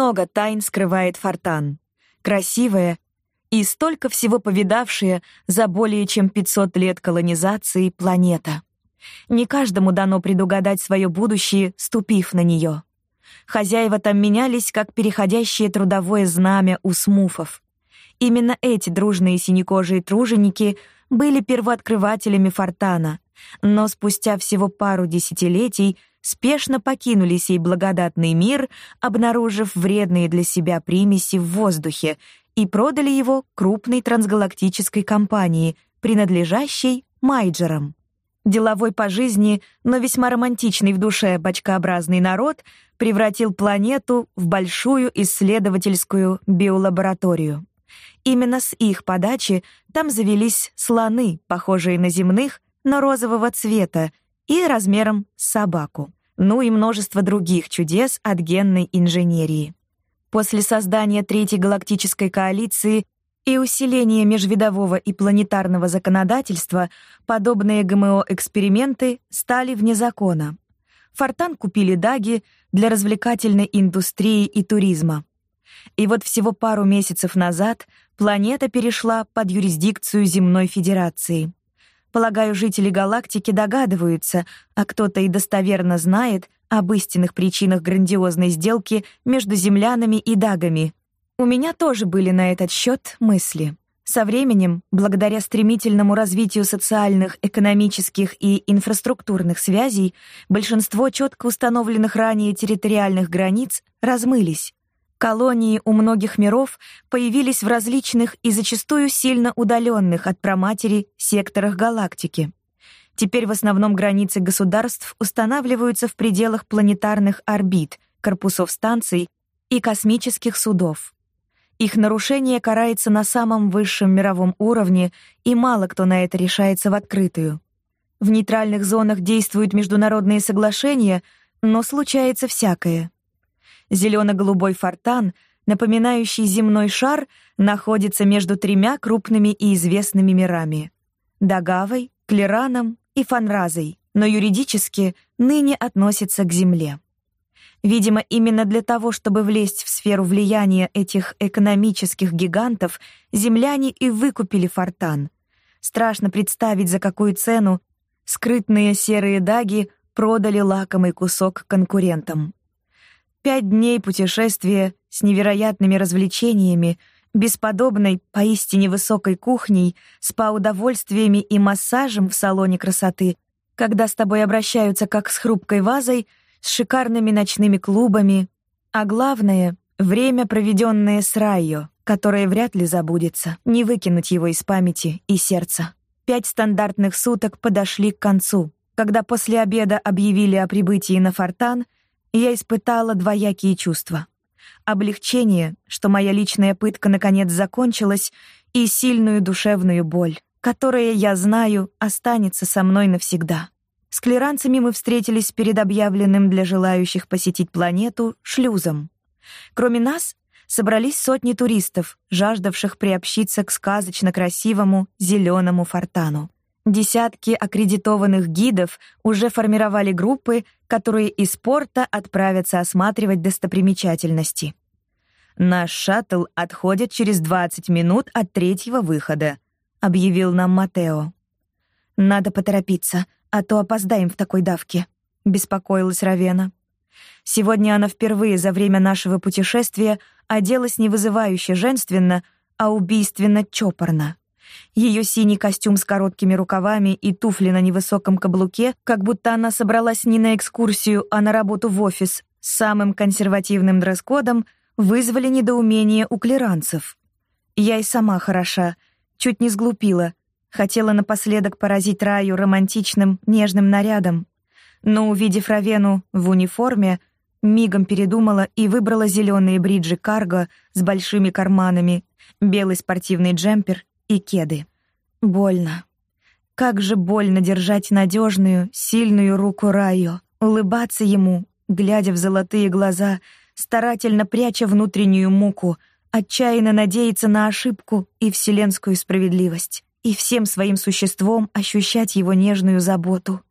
Много тайн скрывает Фортан. Красивая и столько всего повидавшая за более чем 500 лет колонизации планета. Не каждому дано предугадать свое будущее, ступив на нее. Хозяева там менялись, как переходящее трудовое знамя у смуфов. Именно эти дружные синекожие труженики были первооткрывателями Фортана, но спустя всего пару десятилетий спешно покинули сей благодатный мир, обнаружив вредные для себя примеси в воздухе и продали его крупной трансгалактической компании, принадлежащей Майджерам. Деловой по жизни, но весьма романтичный в душе бочкообразный народ превратил планету в большую исследовательскую биолабораторию. Именно с их подачи там завелись слоны, похожие на земных, но розового цвета и размером с собаку. Ну и множество других чудес от генной инженерии. После создания Третьей галактической коалиции и усиления межвидового и планетарного законодательства подобные ГМО-эксперименты стали вне закона. Фортан купили даги для развлекательной индустрии и туризма. И вот всего пару месяцев назад планета перешла под юрисдикцию Земной Федерации. Полагаю, жители галактики догадываются, а кто-то и достоверно знает об истинных причинах грандиозной сделки между землянами и дагами. У меня тоже были на этот счет мысли. Со временем, благодаря стремительному развитию социальных, экономических и инфраструктурных связей, большинство четко установленных ранее территориальных границ размылись. Колонии у многих миров появились в различных и зачастую сильно удаленных от проматери секторах галактики. Теперь в основном границы государств устанавливаются в пределах планетарных орбит, корпусов станций и космических судов. Их нарушение карается на самом высшем мировом уровне, и мало кто на это решается в открытую. В нейтральных зонах действуют международные соглашения, но случается всякое. Зелено-голубой фортан, напоминающий земной шар, находится между тремя крупными и известными мирами — Дагавой, Клераном и Фанразой, но юридически ныне относится к Земле. Видимо, именно для того, чтобы влезть в сферу влияния этих экономических гигантов, земляне и выкупили Фортан. Страшно представить, за какую цену скрытные серые даги продали лакомый кусок конкурентам. Пять дней путешествия с невероятными развлечениями, бесподобной, поистине высокой кухней, спа-удовольствиями и массажем в салоне красоты, когда с тобой обращаются как с хрупкой вазой, с шикарными ночными клубами, а главное — время, проведенное с Райо, которое вряд ли забудется, не выкинуть его из памяти и сердца. Пять стандартных суток подошли к концу, когда после обеда объявили о прибытии на Фортан — я испытала двоякие чувства. Облегчение, что моя личная пытка наконец закончилась, и сильную душевную боль, которая, я знаю, останется со мной навсегда. С клеранцами мы встретились перед объявленным для желающих посетить планету шлюзом. Кроме нас, собрались сотни туристов, жаждавших приобщиться к сказочно красивому зеленому фортану. Десятки аккредитованных гидов уже формировали группы, которые из порта отправятся осматривать достопримечательности. Наш шаттл отходит через 20 минут от третьего выхода, объявил нам Матео. Надо поторопиться, а то опоздаем в такой давке, беспокоилась Равена. Сегодня она впервые за время нашего путешествия оделась не вызывающе женственно, а убийственно чопорно. Ее синий костюм с короткими рукавами и туфли на невысоком каблуке, как будто она собралась не на экскурсию, а на работу в офис с самым консервативным дресс-кодом, вызвали недоумение у клеранцев. Я и сама хороша, чуть не сглупила, хотела напоследок поразить Раю романтичным, нежным нарядом, но, увидев Равену в униформе, мигом передумала и выбрала зеленые бриджи карго с большими карманами, белый спортивный джемпер и кеды. Больно. Как же больно держать надежную, сильную руку Райо, улыбаться ему, глядя в золотые глаза, старательно пряча внутреннюю муку, отчаянно надеяться на ошибку и вселенскую справедливость, и всем своим существом ощущать его нежную заботу.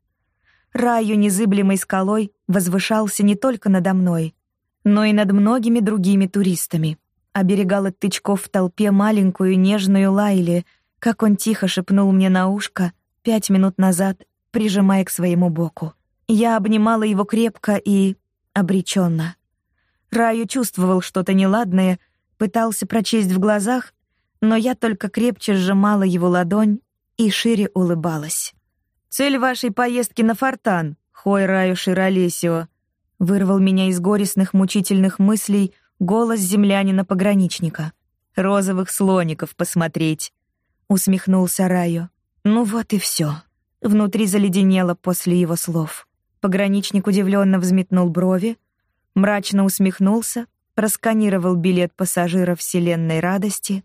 Раю незыблемой скалой возвышался не только надо мной, но и над многими другими туристами. Оберегал от тычков в толпе маленькую нежную Лайли, как он тихо шепнул мне на ушко пять минут назад, прижимая к своему боку. Я обнимала его крепко и обреченно. Раю чувствовал что-то неладное, пытался прочесть в глазах, но я только крепче сжимала его ладонь и шире улыбалась. «Цель вашей поездки на Фортан, Хой Раю Широлесио», вырвал меня из горестных мучительных мыслей голос землянина-пограничника. «Розовых слоников посмотреть», — усмехнулся Раю. «Ну вот и все. Внутри заледенело после его слов. Пограничник удивленно взметнул брови, мрачно усмехнулся, просканировал билет пассажира вселенной радости,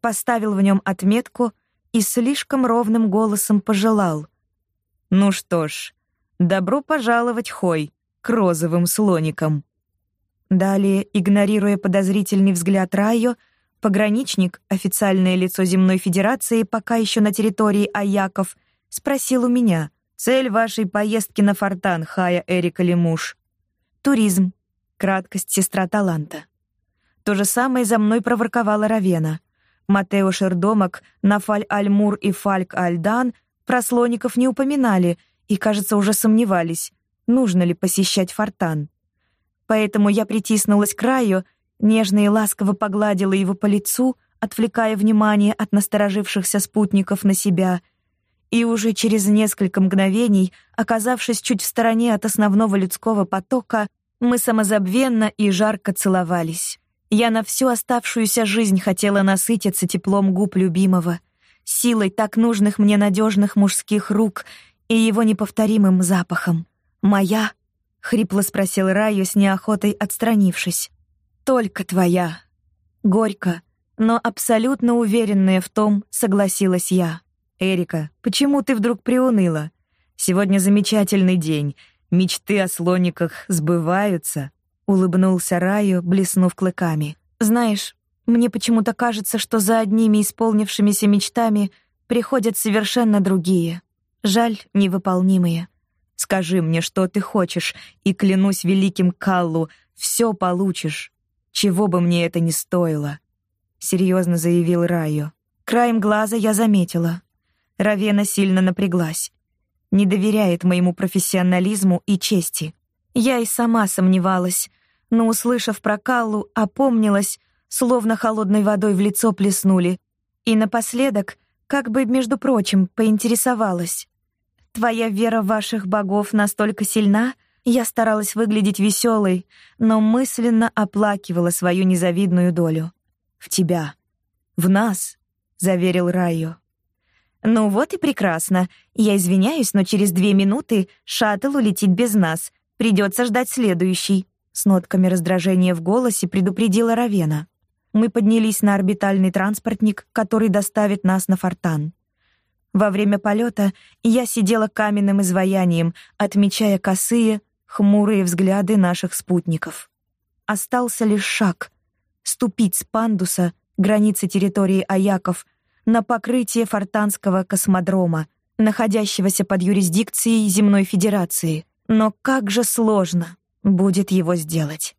поставил в нем отметку и слишком ровным голосом пожелал. «Ну что ж, добро пожаловать, Хой, к розовым слоникам». Далее, игнорируя подозрительный взгляд Райо, пограничник, официальное лицо Земной Федерации, пока еще на территории Аяков, спросил у меня, «Цель вашей поездки на Фортан, Хая Эрика Лемуш?» «Туризм», краткость сестра таланта. То же самое за мной проворковала Равена. Матео Шердомак, Нафаль Аль-Мур и Фальк Альдан про слоников не упоминали и, кажется, уже сомневались, нужно ли посещать Фортан. Поэтому я притиснулась к краю, нежно и ласково погладила его по лицу, отвлекая внимание от насторожившихся спутников на себя, и уже через несколько мгновений, оказавшись чуть в стороне от основного людского потока, мы самозабвенно и жарко целовались. Я на всю оставшуюся жизнь хотела насытиться теплом губ любимого, силой так нужных мне надежных мужских рук и его неповторимым запахом. «Моя?» — хрипло спросил Раю с неохотой отстранившись. «Только твоя». Горько, но абсолютно уверенная в том, согласилась я. «Эрика, почему ты вдруг приуныла? Сегодня замечательный день, Мечты о слониках сбываются, улыбнулся Раю, блеснув клыками. Знаешь, мне почему-то кажется, что за одними исполнившимися мечтами приходят совершенно другие. Жаль, невыполнимые. Скажи мне, что ты хочешь, и клянусь великим Каллу, все получишь. Чего бы мне это ни стоило, серьезно заявил Раю. Краем глаза я заметила. Равена сильно напряглась не доверяет моему профессионализму и чести. Я и сама сомневалась, но, услышав про Каллу, опомнилась, словно холодной водой в лицо плеснули. И напоследок, как бы, между прочим, поинтересовалась. «Твоя вера в ваших богов настолько сильна?» Я старалась выглядеть веселой, но мысленно оплакивала свою незавидную долю. «В тебя. В нас», — заверил Райо. «Ну вот и прекрасно. Я извиняюсь, но через две минуты шаттл улетит без нас. Придется ждать следующий». С нотками раздражения в голосе предупредила Равена. Мы поднялись на орбитальный транспортник, который доставит нас на Фортан. Во время полета я сидела каменным изваянием, отмечая косые, хмурые взгляды наших спутников. Остался лишь шаг — ступить с пандуса, границы территории Аяков — на покрытие Фортанского космодрома, находящегося под юрисдикцией Земной Федерации. Но как же сложно будет его сделать.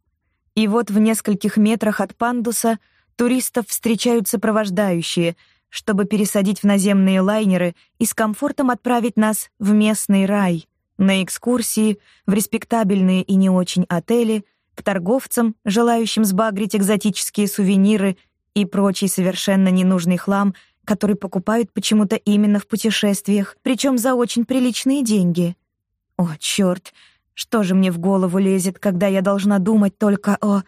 И вот в нескольких метрах от пандуса туристов встречают сопровождающие, чтобы пересадить в наземные лайнеры и с комфортом отправить нас в местный рай, на экскурсии, в респектабельные и не очень отели, к торговцам, желающим сбагрить экзотические сувениры и прочий совершенно ненужный хлам — который покупают почему-то именно в путешествиях, причем за очень приличные деньги. О, черт, что же мне в голову лезет, когда я должна думать только о...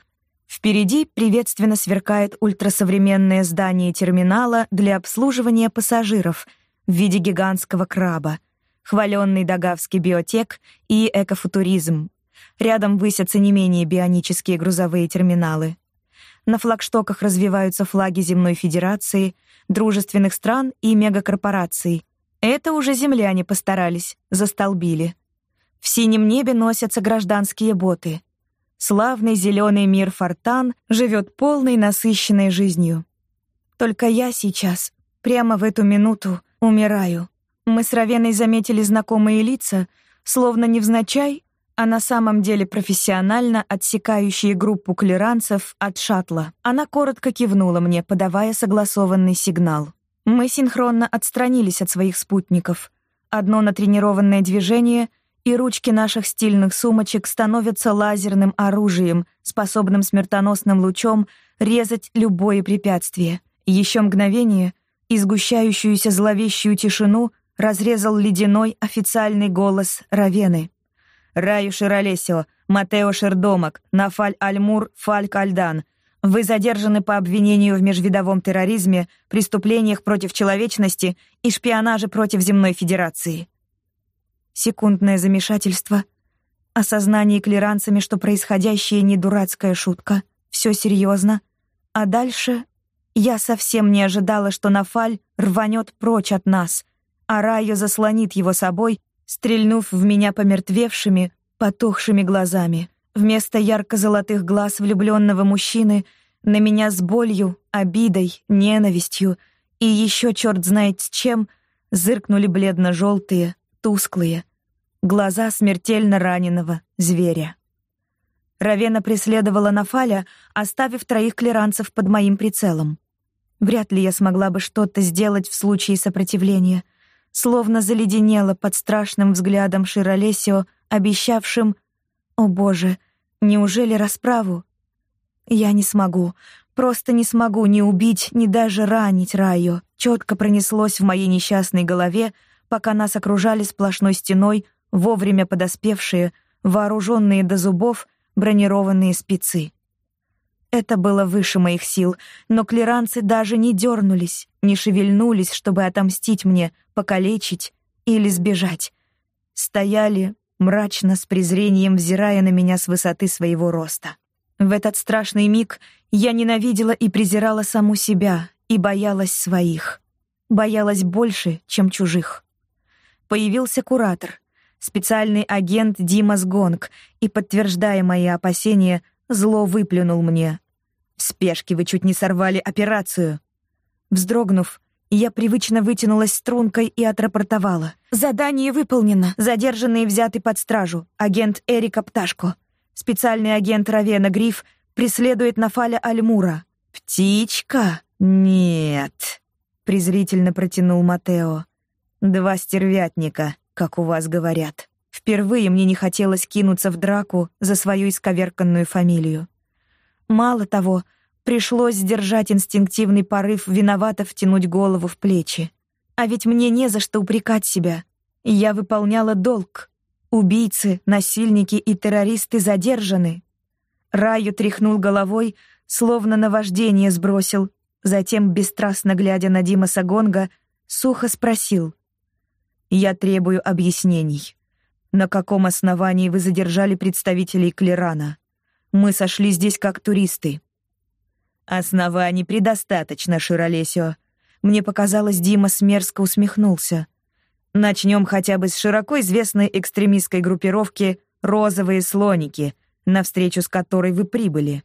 Впереди приветственно сверкает ультрасовременное здание терминала для обслуживания пассажиров в виде гигантского краба, хваленный Дагавский биотек и экофутуризм. Рядом высятся не менее бионические грузовые терминалы. На флагштоках развиваются флаги Земной Федерации, дружественных стран и мегакорпораций. Это уже земляне постарались, застолбили. В синем небе носятся гражданские боты. Славный зеленый мир Фортан живет полной насыщенной жизнью. Только я сейчас, прямо в эту минуту, умираю. Мы с Равеной заметили знакомые лица, словно невзначай, а на самом деле профессионально отсекающие группу клиранцев от шаттла. Она коротко кивнула мне, подавая согласованный сигнал. Мы синхронно отстранились от своих спутников. Одно натренированное движение, и ручки наших стильных сумочек становятся лазерным оружием, способным смертоносным лучом резать любое препятствие. Еще мгновение, и сгущающуюся зловещую тишину разрезал ледяной официальный голос Равены. Раю Широлесио, Матео Шердомак, Нафаль Альмур, Фальк Альдан. Вы задержаны по обвинению в межвидовом терроризме, преступлениях против человечности и шпионаже против Земной Федерации. Секундное замешательство. Осознание клиранцами, что происходящее не дурацкая шутка. Все серьезно. А дальше я совсем не ожидала, что Нафаль рванет прочь от нас, а Райо заслонит его собой стрельнув в меня помертвевшими, потухшими глазами. Вместо ярко-золотых глаз влюбленного мужчины на меня с болью, обидой, ненавистью и еще черт знает с чем зыркнули бледно-желтые, тусклые глаза смертельно раненого зверя. Равена преследовала Нафаля, оставив троих клиранцев под моим прицелом. Вряд ли я смогла бы что-то сделать в случае сопротивления — словно заледенела под страшным взглядом Широлесио, обещавшим «О боже, неужели расправу?» «Я не смогу, просто не смогу ни убить, ни даже ранить Райо», четко пронеслось в моей несчастной голове, пока нас окружали сплошной стеной вовремя подоспевшие, вооруженные до зубов, бронированные спецы. Это было выше моих сил, но клиранцы даже не дернулись, не шевельнулись, чтобы отомстить мне, покалечить или сбежать. Стояли, мрачно, с презрением взирая на меня с высоты своего роста. В этот страшный миг я ненавидела и презирала саму себя и боялась своих. Боялась больше, чем чужих. Появился куратор, специальный агент Димас Гонг, и, подтверждая мои опасения, зло выплюнул мне. В спешке вы чуть не сорвали операцию. Вздрогнув, я привычно вытянулась стрункой и отрапортовала. Задание выполнено. Задержанный и взятый под стражу. Агент Эрика Пташко. Специальный агент Равена Гриф преследует Нафаля Альмура. Птичка? Нет. Презрительно протянул Матео. Два стервятника, как у вас говорят. Впервые мне не хотелось кинуться в драку за свою исковерканную фамилию. Мало того, пришлось сдержать инстинктивный порыв виновато втянуть голову в плечи. А ведь мне не за что упрекать себя. Я выполняла долг. Убийцы, насильники и террористы задержаны. Раю тряхнул головой, словно наваждение сбросил, затем, бесстрастно глядя на Дима Сагонга, сухо спросил. «Я требую объяснений. На каком основании вы задержали представителей Клерана?» Мы сошли здесь как туристы. Оснований предостаточно, Широлесио. Мне показалось, Дима смерзко усмехнулся. Начнем хотя бы с широко известной экстремистской группировки «Розовые слоники», навстречу с которой вы прибыли.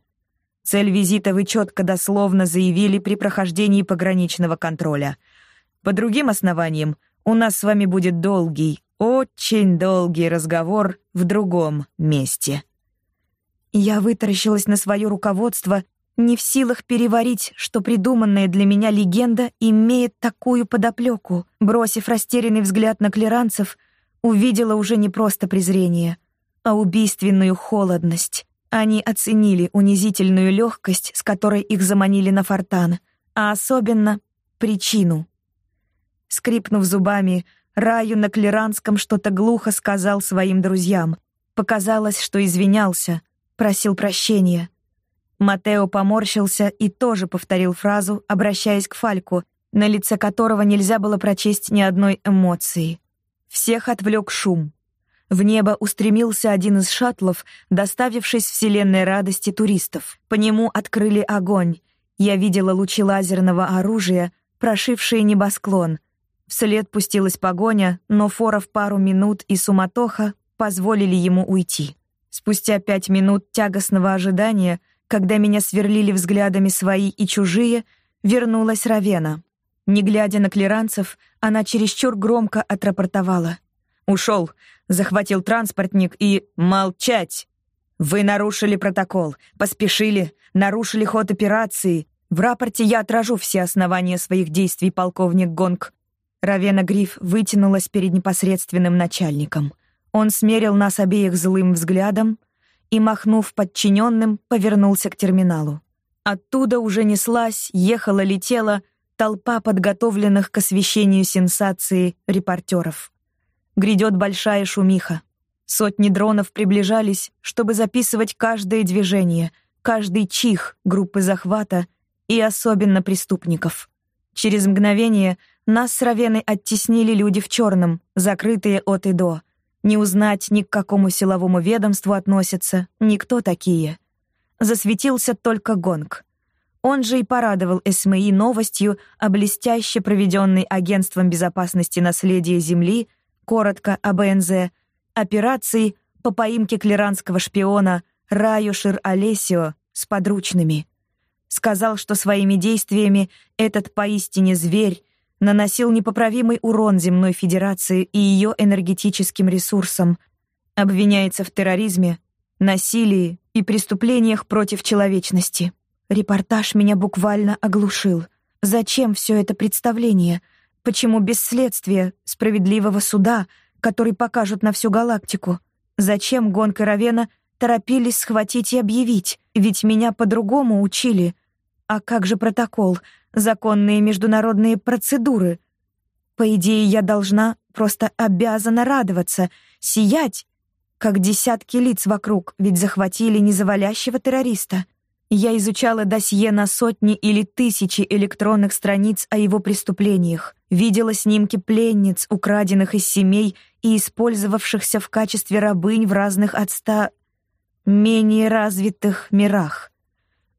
Цель визита вы четко дословно заявили при прохождении пограничного контроля. По другим основаниям, у нас с вами будет долгий, очень долгий разговор в другом месте. Я вытаращилась на свое руководство, не в силах переварить, что придуманная для меня легенда имеет такую подоплеку. Бросив растерянный взгляд на клеранцев, увидела уже не просто презрение, а убийственную холодность. Они оценили унизительную легкость, с которой их заманили на фортан, а особенно причину. Скрипнув зубами, Раю на клеранском что-то глухо сказал своим друзьям. Показалось, что извинялся, просил прощения. Матео поморщился и тоже повторил фразу, обращаясь к Фальку, на лице которого нельзя было прочесть ни одной эмоции. Всех отвлек шум. В небо устремился один из шаттлов, доставившись вселенной радости туристов. По нему открыли огонь. Я видела лучи лазерного оружия, прошившие небосклон. Вслед пустилась погоня, но фора в пару минут и суматоха позволили ему уйти. Спустя пять минут тягостного ожидания, когда меня сверлили взглядами свои и чужие, вернулась Равена. Не глядя на клиранцев, она чересчур громко отрапортовала. Ушел, захватил транспортник и... Молчать! Вы нарушили протокол, поспешили, нарушили ход операции. В рапорте я отражу все основания своих действий, полковник Гонг. Равена Гриф вытянулась перед непосредственным начальником. Он смерил нас обеих злым взглядом и, махнув подчиненным, повернулся к терминалу. Оттуда уже неслась, ехала, летела толпа подготовленных к освещению сенсации репортеров. Грядет большая шумиха. Сотни дронов приближались, чтобы записывать каждое движение, каждый чих группы захвата и особенно преступников. Через мгновение нас с Равеной оттеснили люди в черном, закрытые от и до. Не узнать ни к какому силовому ведомству относятся, никто такие. Засветился только гонг. Он же и порадовал СМИ новостью о блестяще проведенной Агентством безопасности наследия Земли, коротко АБНЗ, операции по поимке клеранского шпиона Раю Шир-Олесио с подручными. Сказал, что своими действиями этот поистине зверь наносил непоправимый урон земной федерации и ее энергетическим ресурсам, обвиняется в терроризме, насилии и преступлениях против человечности. Репортаж меня буквально оглушил. Зачем все это представление? Почему без следствия, справедливого суда — который покажут на всю галактику. Зачем гонка Равена торопились схватить и объявить? Ведь меня по-другому учили. А как же протокол, законные международные процедуры? По идее, я должна, просто обязана радоваться, сиять, как десятки лиц вокруг, ведь захватили незавалящего террориста. Я изучала досье на сотни или тысячи электронных страниц о его преступлениях, видела снимки пленниц, украденных из семей и использовавшихся в качестве рабынь в разных от ста менее развитых мирах.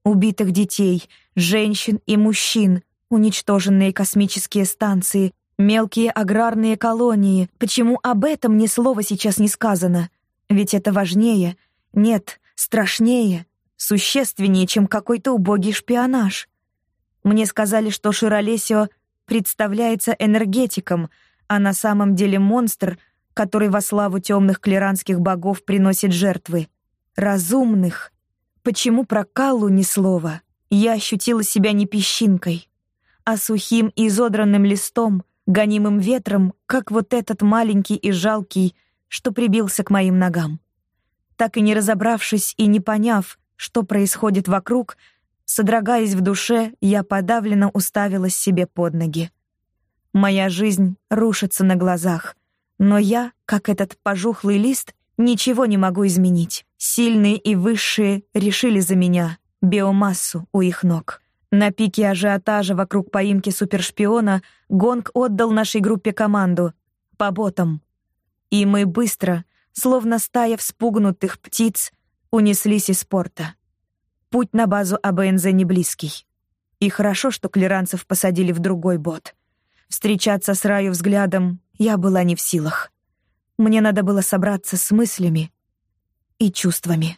Убитых детей, женщин и мужчин, уничтоженные космические станции, мелкие аграрные колонии. Почему об этом ни слова сейчас не сказано? Ведь это важнее, нет, страшнее, существеннее, чем какой-то убогий шпионаж. Мне сказали, что Широлесио представляется энергетиком, а на самом деле монстр, который во славу темных клеранских богов приносит жертвы. Разумных. Почему про Каллу ни слова? Я ощутила себя не песчинкой, а сухим и изодранным листом, гонимым ветром, как вот этот маленький и жалкий, что прибился к моим ногам. Так и не разобравшись и не поняв, что происходит вокруг, содрогаясь в душе, я подавленно уставилась себе под ноги. Моя жизнь рушится на глазах, но я, как этот пожухлый лист, ничего не могу изменить. Сильные и высшие решили за меня биомассу у их ног. На пике ажиотажа вокруг поимки супершпиона Гонг отдал нашей группе команду по ботам. И мы быстро, словно стая вспугнутых птиц, унеслись из порта. Путь на базу АБНЗ не близкий. И хорошо, что клеранцев посадили в другой бот. Встречаться с Раю взглядом я была не в силах. Мне надо было собраться с мыслями и чувствами.